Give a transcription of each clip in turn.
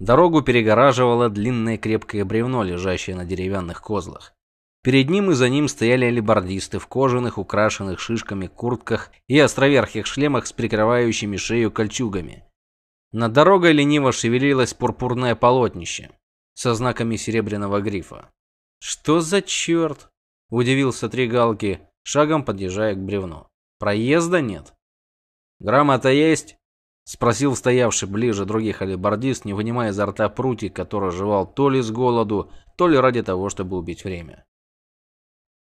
Дорогу перегораживало длинное крепкое бревно, лежащее на деревянных козлах. Перед ним и за ним стояли алибардисты в кожаных, украшенных шишками куртках и островерхих шлемах с прикрывающими шею кольчугами. Над дорогой лениво шевелилось пурпурное полотнище со знаками серебряного грифа. «Что за черт?» – удивился Тригалки, шагом подъезжая к бревну. «Проезда нет?» «Грамота есть?» – спросил стоявший ближе других алибардист, не вынимая изо рта прутик, который жевал то ли с голоду, то ли ради того, чтобы убить время.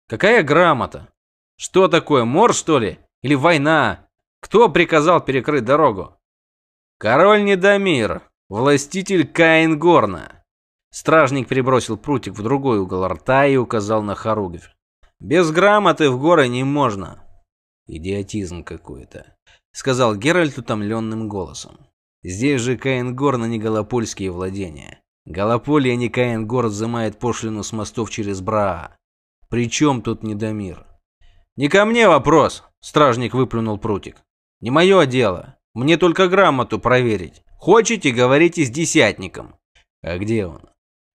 Какая грамота? Что такое, мор, что ли? Или война? Кто приказал перекрыть дорогу? Король Недомир, властитель Каингорна. Стражник перебросил прутик в другой угол рта и указал на хоругвь. Без грамоты в горы не можно. Идиотизм какой-то, сказал Геральт утомленным голосом. Здесь же Каингорна не голопольские владения. Голополье не Каингор взимает пошлину с мостов через Браа. Причем тут Недомир? Не ко мне вопрос, стражник выплюнул прутик. Не мое дело. Мне только грамоту проверить. Хочете, говорите с десятником. А где он?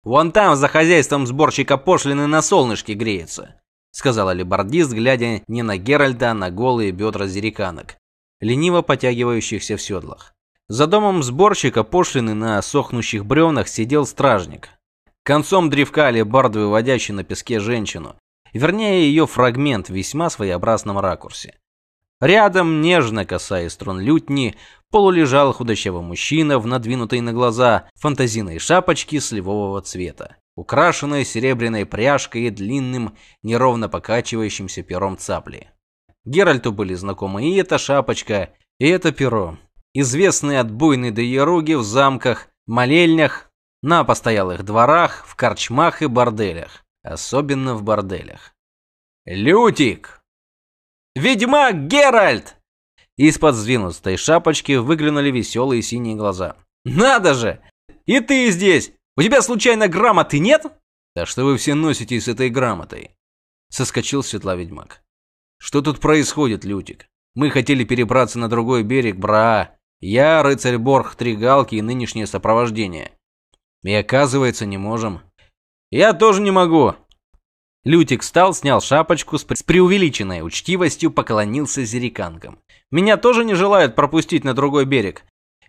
Вон там, за хозяйством сборщика пошлины на солнышке греется, сказал алибардист, глядя не на Геральда, а на голые бедра зериканок, лениво потягивающихся в седлах. За домом сборщика пошлины на сохнущих бревнах сидел стражник. Концом древка алибард, выводящий на песке женщину, вернее ее фрагмент в весьма своеобразном ракурсе. Рядом, нежно касаясь струн лютни, полулежал худощавый мужчина в надвинутой на глаза фантазийной шапочке сливового цвета, украшенной серебряной пряжкой и длинным, неровно покачивающимся пером цапли. Геральту были знакомы и эта шапочка, и это перо, известные от буйной доеруги в замках, молельнях, на постоялых дворах, в корчмах и борделях особенно в борделях. Лютик! Ведьмак Геральт! Из-под сдвинутой шапочки выглянули веселые синие глаза. Надо же! И ты здесь! У тебя случайно грамоты нет? Да что вы все носите с этой грамотой? Соскочил светла ведьмак. Что тут происходит, Лютик? Мы хотели перебраться на другой берег Бра. Я, рыцарь Борх, три галки и нынешнее сопровождение. И оказывается, не можем. Я тоже не могу. Лютик встал, снял шапочку, с преувеличенной учтивостью поклонился зериканкам. Меня тоже не желают пропустить на другой берег.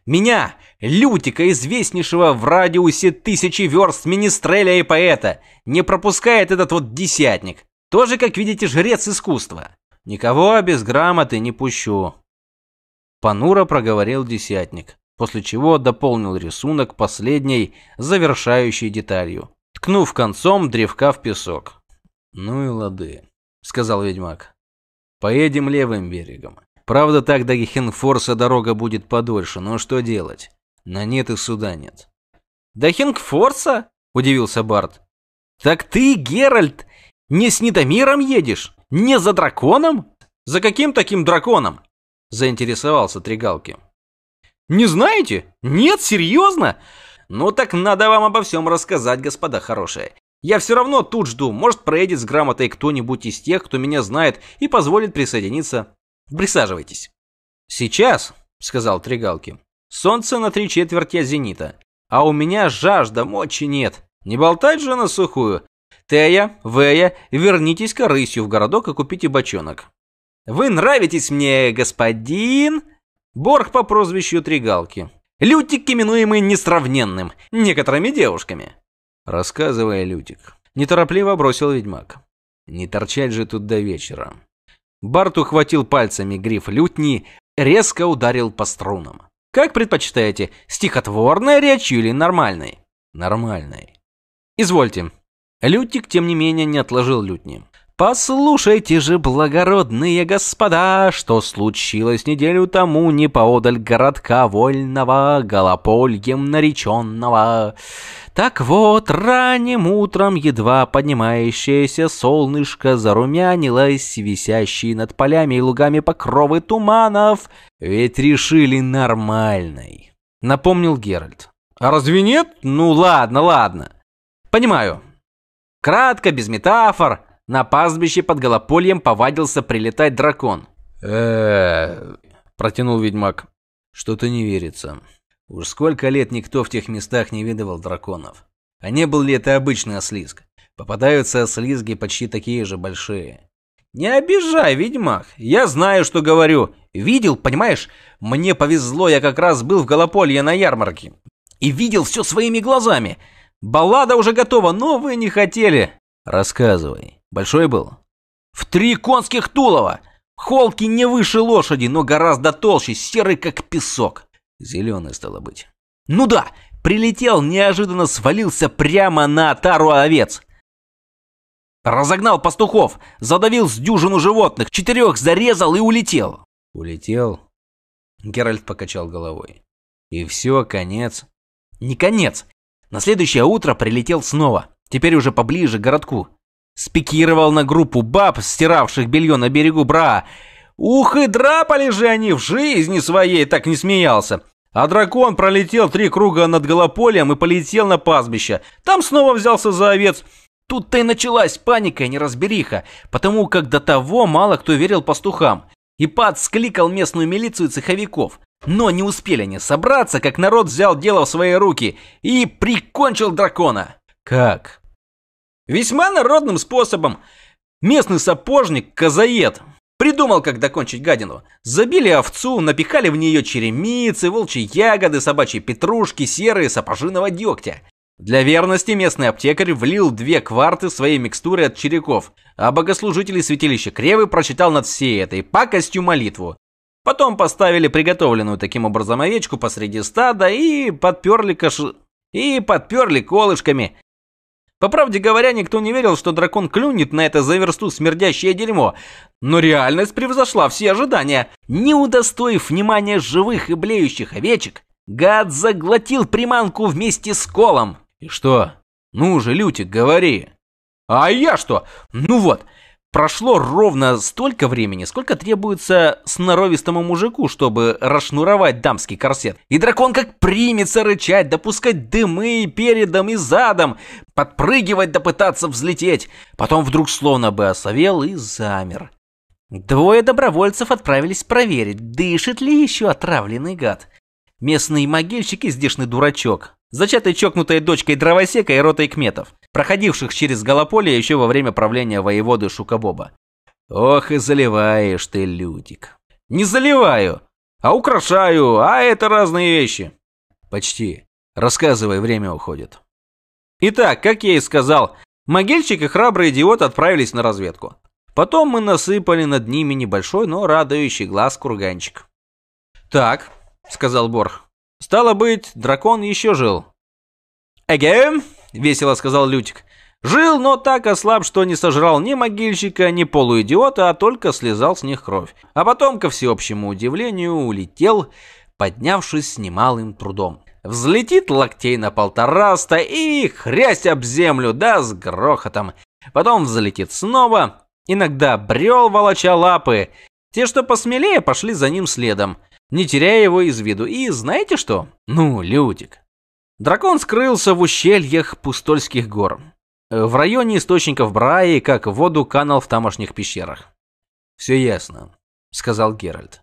Меня, Лютика, известнейшего в радиусе тысячи верст министреля и поэта, не пропускает этот вот десятник. Тоже, как видите, жрец искусства. Никого без грамоты не пущу. Панура проговорил десятник, после чего дополнил рисунок последней завершающей деталью ткнув концом древка в песок. «Ну и лады», — сказал ведьмак. «Поедем левым берегом. Правда, так до Хингфорса дорога будет подольше, но что делать? На нет и суда нет». «До Хингфорса?» — удивился Барт. «Так ты, Геральт, не с Недомиром едешь? Не за драконом? За каким таким драконом?» — заинтересовался Тригалки. «Не знаете? Нет, серьезно? Ну так надо вам обо всем рассказать, господа хорошие. Я все равно тут жду, может проедет с грамотой кто-нибудь из тех, кто меня знает и позволит присоединиться. Присаживайтесь. Сейчас, сказал Тригалки, солнце на три четверти зенита, а у меня жажда, мочи нет. Не болтать же на сухую. Тея, Вея, вернитесь-ка рысью в городок и купите бочонок. Вы нравитесь мне, господин Борг по прозвищу Тригалки. Лютик, именуемый несравненным некоторыми девушками. Рассказывая, Лютик, неторопливо бросил ведьмак. Не торчать же тут до вечера. Барт ухватил пальцами гриф лютни, резко ударил по струнам. Как предпочитаете, стихотворная речь или нормальной? Нормальной. Извольте. Лютик, тем не менее, не отложил лютни. Послушайте же, благородные господа, что случилось неделю тому не поодаль городка вольного, голопольем нареченного. Так вот, ранним утром едва поднимающееся солнышко зарумянилось, висящие над полями и лугами покровы туманов, ведь решили нормальной. Напомнил Геральт. А разве нет? Ну ладно, ладно. Понимаю. Кратко, без метафор. На пастбище под Голопольем повадился прилетать дракон. э протянул ведьмак. Что-то не верится. Уж сколько лет никто в тех местах не видывал драконов. А не был ли это обычный ослизг? Попадаются ослизги почти такие же большие. Не обижай, ведьмак. Я знаю, что говорю. Видел, понимаешь? Мне повезло, я как раз был в Голополье на ярмарке. И видел все своими глазами. Баллада уже готова, но вы не хотели. Рассказывай. Большой был? В три конских тулова. Холки не выше лошади, но гораздо толще, серый как песок. Зеленый, стало быть. Ну да, прилетел, неожиданно свалился прямо на тару овец. Разогнал пастухов, задавил с дюжину животных, четырех зарезал и улетел. Улетел? Геральт покачал головой. И все, конец. Не конец. На следующее утро прилетел снова, теперь уже поближе к городку. Спикировал на группу баб, стиравших белье на берегу Бра. Ух, и драпали же они в жизни своей, так не смеялся. А дракон пролетел три круга над Голополем и полетел на пастбище. Там снова взялся за овец. Тут-то и началась паника и неразбериха, потому как до того мало кто верил пастухам. И Пат скликал местную милицию цеховиков. Но не успели они собраться, как народ взял дело в свои руки и прикончил дракона. Как? Весьма народным способом. Местный сапожник, Казаед, придумал, как докончить гадину. Забили овцу, напихали в нее черемицы, волчьи ягоды, собачьи петрушки, серые сапожиного дегтя. Для верности местный аптекарь влил две кварты своей микстуры от череков, а богослужители святилища Кревы прочитал над всей этой пакостью молитву. Потом поставили приготовленную таким образом овечку посреди стада и подперли кош... и подперли колышками, по правде говоря, никто не верил, что дракон клюнет на это за версту смердящее дерьмо. Но реальность превзошла все ожидания. Не удостоив внимания живых и блеющих овечек, гад заглотил приманку вместе с колом. И что? Ну же, Лютик, говори. А я что? Ну вот, Прошло ровно столько времени, сколько требуется сноровистому мужику, чтобы расшнуровать дамский корсет. И дракон как примется рычать, допускать дымы и передом, и задом, подпрыгивать да пытаться взлететь. Потом вдруг словно бы осовел и замер. Двое добровольцев отправились проверить, дышит ли еще отравленный гад. Местный могильщик и здешний дурачок, зачатый чокнутой дочкой дровосека и ротой кметов проходивших через Голополе еще во время правления воеводы Шукобоба. Ох и заливаешь ты, Лютик. Не заливаю, а украшаю, а это разные вещи. Почти. Рассказывай, время уходит. Итак, как я и сказал, могильщик и храбрый идиот отправились на разведку. Потом мы насыпали над ними небольшой, но радующий глаз курганчик. «Так», — сказал Борх, — «стало быть, дракон еще жил». «Эге», — весело сказал Лютик. Жил, но так ослаб, что не сожрал ни могильщика, ни полуидиота, а только слезал с них кровь. А потом, ко всеобщему удивлению, улетел, поднявшись с немалым трудом. Взлетит локтей на полтораста и хрясь об землю, да с грохотом. Потом взлетит снова, иногда брел, волоча лапы. Те, что посмелее, пошли за ним следом, не теряя его из виду. И знаете что? Ну, Лютик, Дракон скрылся в ущельях Пустольских гор. В районе источников Браи, как воду канал в тамошних пещерах. «Все ясно», — сказал Геральт.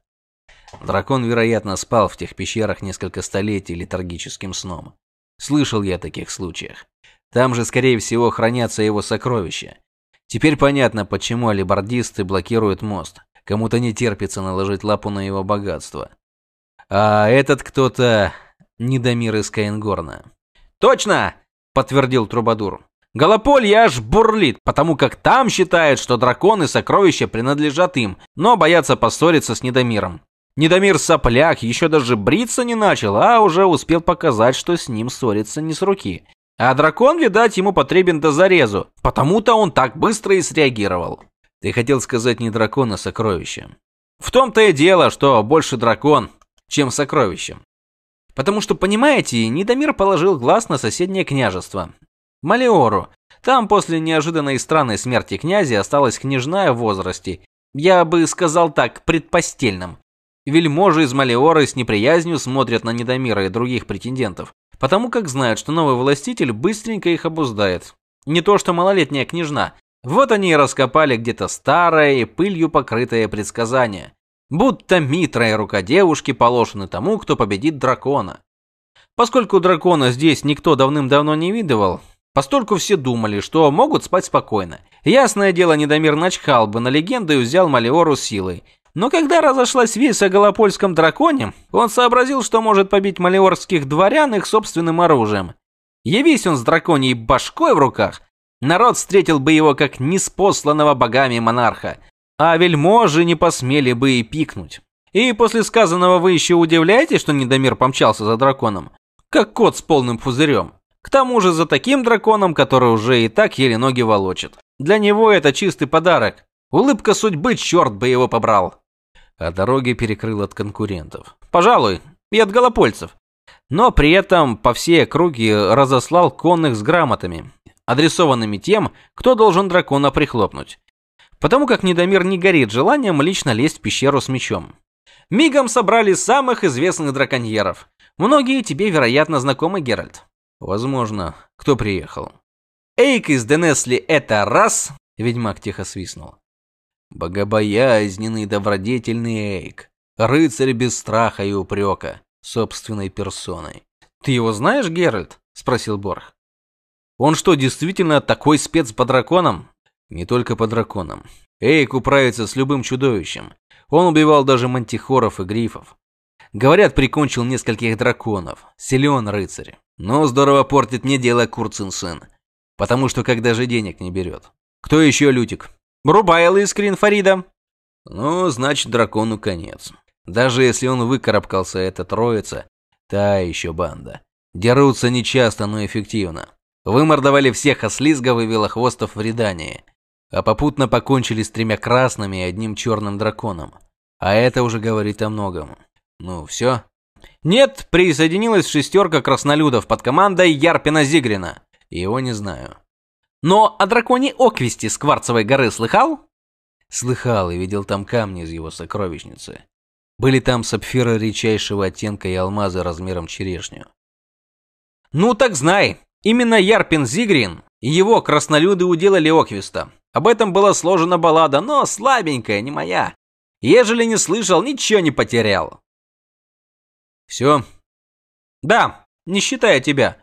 Дракон, вероятно, спал в тех пещерах несколько столетий летаргическим сном. Слышал я о таких случаях. Там же, скорее всего, хранятся его сокровища. Теперь понятно, почему алибардисты блокируют мост. Кому-то не терпится наложить лапу на его богатство. А этот кто-то Недомир из Каингорна. «Точно!» – подтвердил Трубадур. «Голополье аж бурлит, потому как там считают, что драконы сокровища принадлежат им, но боятся поссориться с Недомиром. Недомир сопляк еще даже бриться не начал, а уже успел показать, что с ним ссориться не с руки. А дракон, видать, ему потребен до зарезу, потому-то он так быстро и среагировал. Ты хотел сказать не дракон, а сокровище. В том-то и дело, что больше дракон, чем сокровище. Потому что, понимаете, Недомир положил глаз на соседнее княжество. Малиору. Там после неожиданной и странной смерти князя осталась княжна в возрасте. Я бы сказал так, предпостельном. Вельможи из Малиоры с неприязнью смотрят на Недомира и других претендентов, потому как знают, что новый властитель быстренько их обуздает. Не то что малолетняя княжна. Вот они и раскопали где-то старое и пылью покрытое предсказание. Будто митра и рука девушки положены тому, кто победит дракона. Поскольку дракона здесь никто давным-давно не видывал, постольку все думали, что могут спать спокойно. Ясное дело, Недомир начхал бы на легенду и взял Малиору силой. Но когда разошлась весть о Голопольском драконе, он сообразил, что может побить малиорских дворян их собственным оружием. Явись он с драконьей башкой в руках, народ встретил бы его как неспосланного богами монарха, а вельможи не посмели бы и пикнуть. И после сказанного вы еще удивляетесь, что Недомир помчался за драконом? Как кот с полным пузырем. К тому же за таким драконом, который уже и так еле ноги волочит. Для него это чистый подарок. Улыбка судьбы, черт бы его побрал. А дороги перекрыл от конкурентов. Пожалуй, и от голопольцев. Но при этом по всей округе разослал конных с грамотами, адресованными тем, кто должен дракона прихлопнуть. Потому как Недомир не горит желанием лично лезть в пещеру с мечом. Мигом собрали самых известных драконьеров. Многие тебе, вероятно, знакомы, Геральт. Возможно. Кто приехал? Эйк из Денесли это раз, ведьмак тихо свистнул. Богобоязненный добродетельный Эйк, рыцарь без страха и упрека, собственной персоной. Ты его знаешь, Геральт? спросил Борх. Он что, действительно такой спец по драконам? Не только по драконам. Эйк управится с любым чудовищем. Он убивал даже мантихоров и грифов. Говорят, прикончил нескольких драконов. Силен рыцарь. Но здорово портит мне дело Курцин сын. Потому что когда же денег не берет. Кто еще лютик? Рубайл из Кринфарида. Ну, значит, дракону конец. Даже если он выкарабкался, эта троица, та еще банда. Дерутся нечасто, но эффективно. Вымордовали всех ослизгов и велохвостов в Редании а попутно покончили с тремя красными и одним черным драконом. А это уже говорит о многом. Ну, все? Нет, присоединилась шестерка краснолюдов под командой Ярпина Зигрина. Его не знаю. Но о драконе Оквисте с Кварцевой горы слыхал? Слыхал и видел там камни из его сокровищницы. Были там сапфиры редчайшего оттенка и алмазы размером черешню. Ну так знай, именно Ярпин Зигрин и его краснолюды уделали Оквиста. Об этом была сложена баллада, но слабенькая, не моя. Ежели не слышал, ничего не потерял. Все? Да, не считая тебя.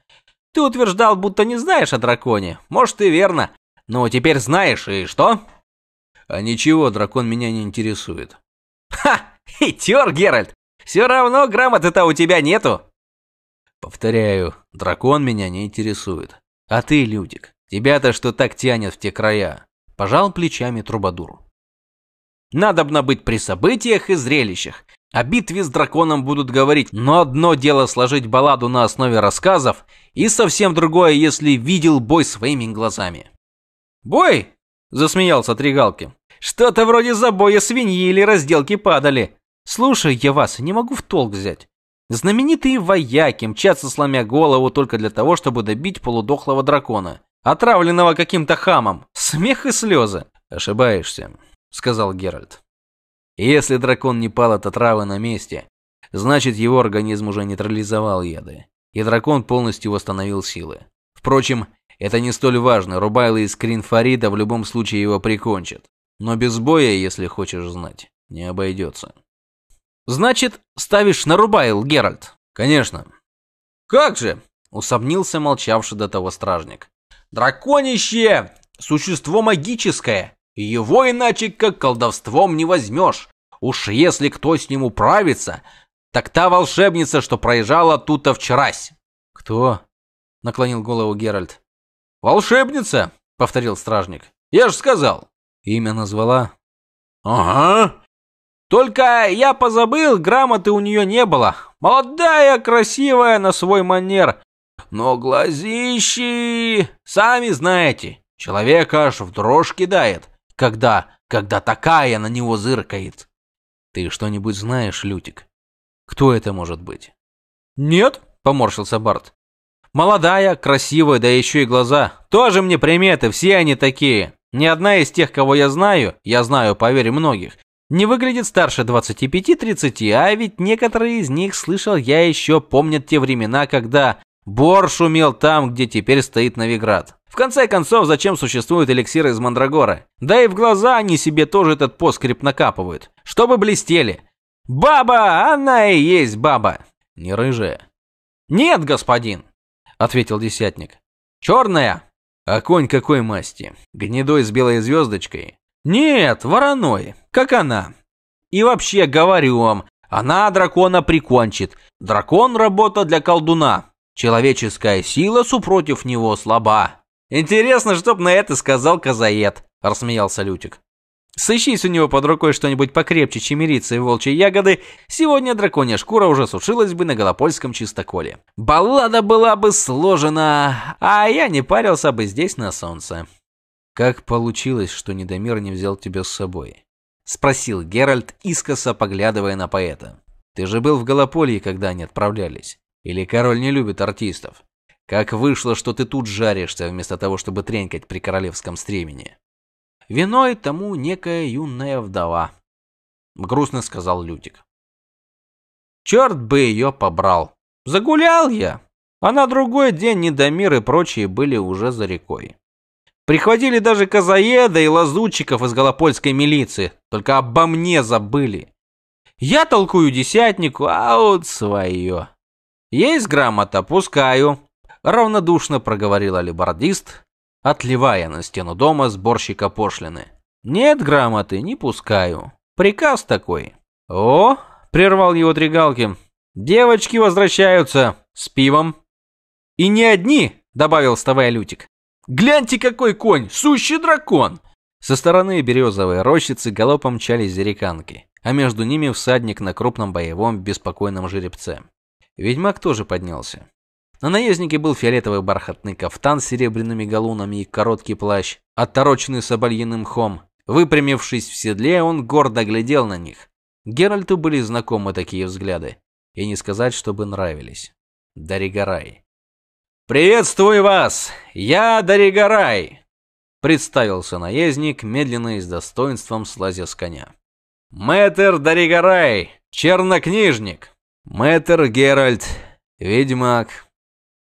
Ты утверждал, будто не знаешь о драконе. Может и верно. Но теперь знаешь, и что? А ничего, дракон меня не интересует. Ха! Хитер, Геральт! Все равно грамоты-то у тебя нету. Повторяю, дракон меня не интересует. А ты, Людик, тебя-то что так тянет в те края? Пожал плечами Трубадур. Надобно быть при событиях и зрелищах. О битве с драконом будут говорить, но одно дело сложить балладу на основе рассказов, и совсем другое, если видел бой своими глазами. «Бой?» – засмеялся Тригалки. «Что-то вроде забоя свиньи или разделки падали. Слушай, я вас не могу в толк взять. Знаменитые вояки мчатся, сломя голову только для того, чтобы добить полудохлого дракона отравленного каким-то хамом. Смех и слезы. Ошибаешься, сказал Геральт. Если дракон не пал от отравы на месте, значит его организм уже нейтрализовал яды, и дракон полностью восстановил силы. Впрочем, это не столь важно, Рубайло из Кринфарида в любом случае его прикончат. Но без боя, если хочешь знать, не обойдется. Значит, ставишь на Рубайл, Геральт? Конечно. Как же? Усомнился молчавший до того стражник. Драконище – существо магическое. Его иначе как колдовством не возьмешь. Уж если кто с ним управится, так та волшебница, что проезжала тут-то вчерась. Кто? Наклонил голову Геральт. Волшебница, повторил стражник. Я же сказал. Имя назвала? Ага. Только я позабыл, грамоты у нее не было. Молодая, красивая на свой манер. Но глазищи, сами знаете, человека аж в дрожь кидает, когда, когда такая на него зыркает. Ты что-нибудь знаешь, Лютик? Кто это может быть? Нет, поморщился Барт. Молодая, красивая, да еще и глаза. Тоже мне приметы, все они такие. Ни одна из тех, кого я знаю, я знаю, поверь, многих, не выглядит старше 25-30, а ведь некоторые из них, слышал я еще, помнят те времена, когда Бор шумел там, где теперь стоит Новиград. В конце концов, зачем существуют эликсиры из Мандрагоры? Да и в глаза они себе тоже этот поскреб накапывают, чтобы блестели. Баба, она и есть баба. Не рыжая. Нет, господин, ответил десятник. Черная. А конь какой масти? Гнедой с белой звездочкой? Нет, вороной, как она. И вообще, говорю вам, она дракона прикончит. Дракон – работа для колдуна. Человеческая сила супротив него слаба. Интересно, что б на это сказал Казаед, рассмеялся Лютик. Сыщись у него под рукой что-нибудь покрепче чемерицы и волчьей ягоды, сегодня драконья шкура уже сушилась бы на Голопольском чистоколе. Баллада была бы сложена, а я не парился бы здесь на солнце. Как получилось, что Недомир не взял тебя с собой? спросил Геральт, искоса поглядывая на поэта. Ты же был в Голополье, когда они отправлялись. Или король не любит артистов? Как вышло, что ты тут жаришься, вместо того, чтобы тренькать при королевском стремени? Виной тому некая юная вдова, грустно сказал Лютик. Черт бы ее побрал. Загулял я. А на другой день Недомир и прочие были уже за рекой. Прихватили даже казаеда и лазутчиков из голопольской милиции. Только обо мне забыли. Я толкую десятнику, а вот свое. Есть грамота, пускаю. Равнодушно проговорил алибардист, отливая на стену дома сборщика пошлины. Нет грамоты, не пускаю. Приказ такой. О, прервал его Тригалки. Девочки возвращаются с пивом. И не одни, добавил вставая Лютик. Гляньте, какой конь! Сущий дракон!» Со стороны березовой рощицы галопом мчались зериканки, а между ними всадник на крупном боевом беспокойном жеребце. Ведьмак тоже поднялся. На наезднике был фиолетовый бархатный кафтан с серебряными галунами и короткий плащ, оттороченный собольиным мхом. Выпрямившись в седле, он гордо глядел на них. Геральту были знакомы такие взгляды, и не сказать, чтобы нравились. Даригарай. «Приветствую вас! Я Даригарай!» Представился наездник, медленно и с достоинством слазя с коня. «Мэтр Даригарай, чернокнижник! Мэтр Геральт, ведьмак!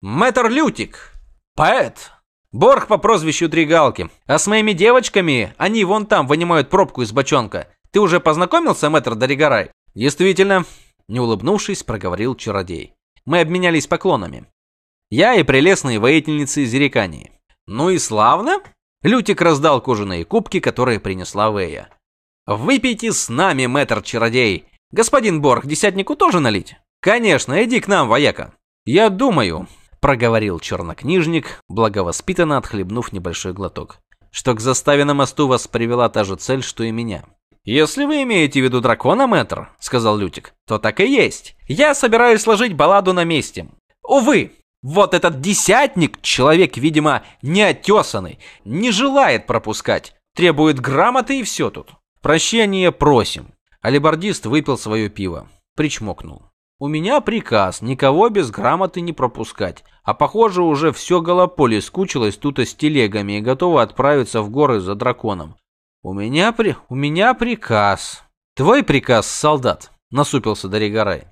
Мэтр Лютик, поэт!» Борг по прозвищу Тригалки. А с моими девочками, они вон там вынимают пробку из бочонка. Ты уже познакомился, мэтр Даригарай? Действительно, не улыбнувшись, проговорил чародей. Мы обменялись поклонами. Я и прелестные воительницы из Зерикании. Ну и славно. Лютик раздал кожаные кубки, которые принесла Вэя. Выпейте с нами, мэтр-чародей. Господин Борг, десятнику тоже налить? Конечно, иди к нам, вояка. Я думаю, проговорил чернокнижник, благовоспитанно отхлебнув небольшой глоток, что к заставе на мосту вас привела та же цель, что и меня. «Если вы имеете в виду дракона, мэтр», — сказал Лютик, — «то так и есть. Я собираюсь сложить балладу на месте. Увы, вот этот десятник, человек, видимо, неотесанный, не желает пропускать, требует грамоты и все тут. Прощение просим. Алибардист выпил свое пиво, причмокнул. У меня приказ никого без грамоты не пропускать, а похоже уже все голополе скучилось тут с телегами и готово отправиться в горы за драконом. У меня при... у меня приказ. Твой приказ, солдат, насупился Даригарай.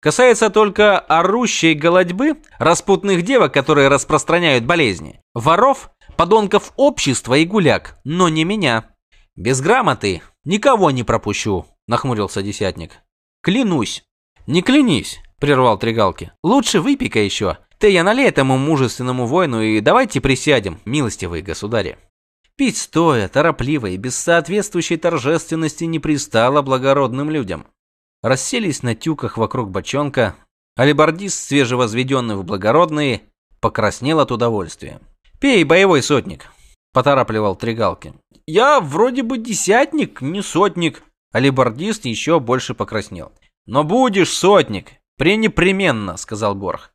Касается только орущей голодьбы, распутных девок, которые распространяют болезни, воров, подонков общества и гуляк, но не меня. Без грамоты никого не пропущу, нахмурился десятник. Клянусь. Не клянись, прервал Тригалки. Лучше выпей-ка еще. Ты я налей этому мужественному воину и давайте присядем, милостивые государи. Пить стоя, торопливо и без соответствующей торжественности не пристало благородным людям расселись на тюках вокруг бочонка. Алибардист, свежевозведенный в благородные, покраснел от удовольствия. «Пей, боевой сотник!» – поторапливал Тригалки. «Я вроде бы десятник, не сотник!» Алибардист еще больше покраснел. «Но будешь сотник! Пренепременно!» – сказал Борх.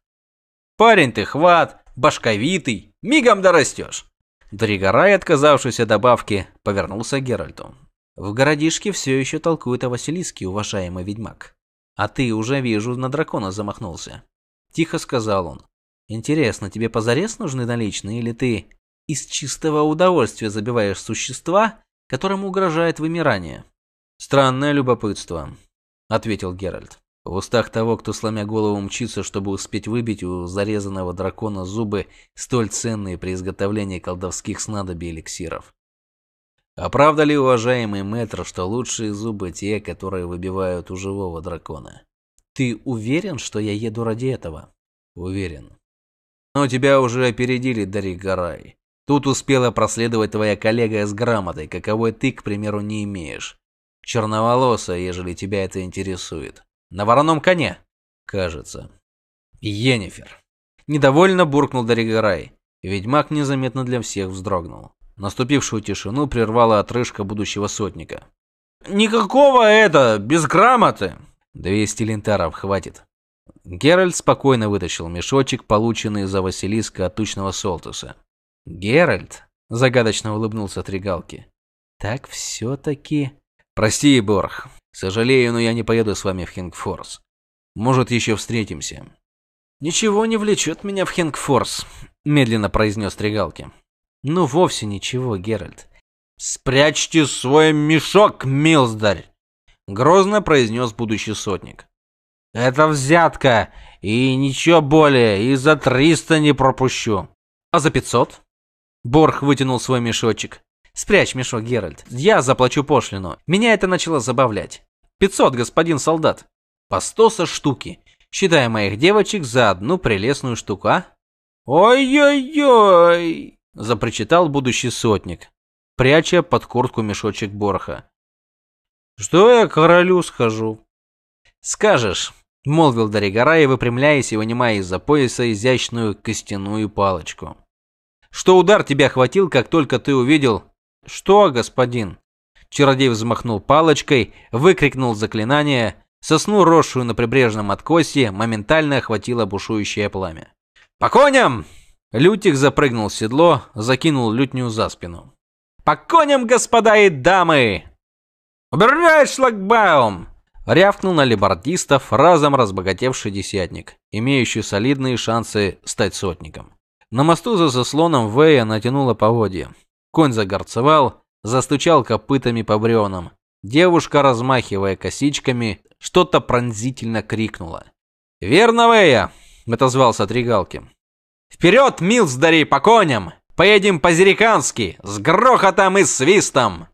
«Парень ты хват, башковитый, мигом дорастешь!» Дригорай, отказавшийся добавки, повернулся к Геральту. В городишке все еще толкуют о Василиске, уважаемый ведьмак. А ты уже вижу на дракона замахнулся. Тихо сказал он. Интересно, тебе позарез нужны наличные или ты из чистого удовольствия забиваешь существа, которым угрожает вымирание? Странное любопытство, ответил Геральт. В устах того, кто сломя голову мчится, чтобы успеть выбить у зарезанного дракона зубы, столь ценные при изготовлении колдовских снадобий эликсиров. А правда ли, уважаемый мэтр, что лучшие зубы те, которые выбивают у живого дракона? Ты уверен, что я еду ради этого? Уверен. Но тебя уже опередили, Дарик Гарай. Тут успела проследовать твоя коллега с грамотой, каковой ты, к примеру, не имеешь. Черноволосая, ежели тебя это интересует. На вороном коне, кажется. Йеннифер. Недовольно буркнул Даригарай. Ведьмак незаметно для всех вздрогнул. Наступившую тишину прервала отрыжка будущего сотника. «Никак это, без грамоты!» «Двести линтаров хватит». Геральт спокойно вытащил мешочек, полученный за Василиска от тучного солтыса. «Геральт?» – загадочно улыбнулся Три Галки. «Так все-таки...» «Прости, Борх. Сожалею, но я не поеду с вами в Хенгфорс. Может, еще встретимся». «Ничего не влечет меня в Хенгфорс», – медленно произнес Три Галки. «Ну, вовсе ничего, Геральт». «Спрячьте свой мешок, Милздарь!» – грозно произнес будущий сотник. «Это взятка, и ничего более, и за триста не пропущу». «А за пятьсот?» Борх вытянул свой мешочек. «Спрячь мешок, Геральт. Я заплачу пошлину. Меня это начало забавлять. Пятьсот, господин солдат. По сто со штуки. Считая моих девочек за одну прелестную штуку, а?» «Ой-ой-ой!» – запричитал будущий сотник, пряча под куртку мешочек Борха. «Что я королю скажу?» «Скажешь», – молвил Даригарай, выпрямляясь и вынимая из-за пояса изящную костяную палочку что удар тебя хватил, как только ты увидел... Что, господин? Чародей взмахнул палочкой, выкрикнул заклинание, сосну, росшую на прибрежном откосе, моментально охватило бушующее пламя. «По коням!» Лютик запрыгнул в седло, закинул лютню за спину. «По коням, господа и дамы!» «Убирай шлагбаум!» Рявкнул на либардистов разом разбогатевший десятник, имеющий солидные шансы стать сотником. На мосту за заслоном Вэя натянула поводья. Конь загорцевал, застучал копытами по бревнам. Девушка, размахивая косичками, что-то пронзительно крикнула. «Верно, Вэя!» – отозвался Тригалки. «Вперед, Милсдари, по коням! Поедем по-зерикански, с грохотом и свистом!»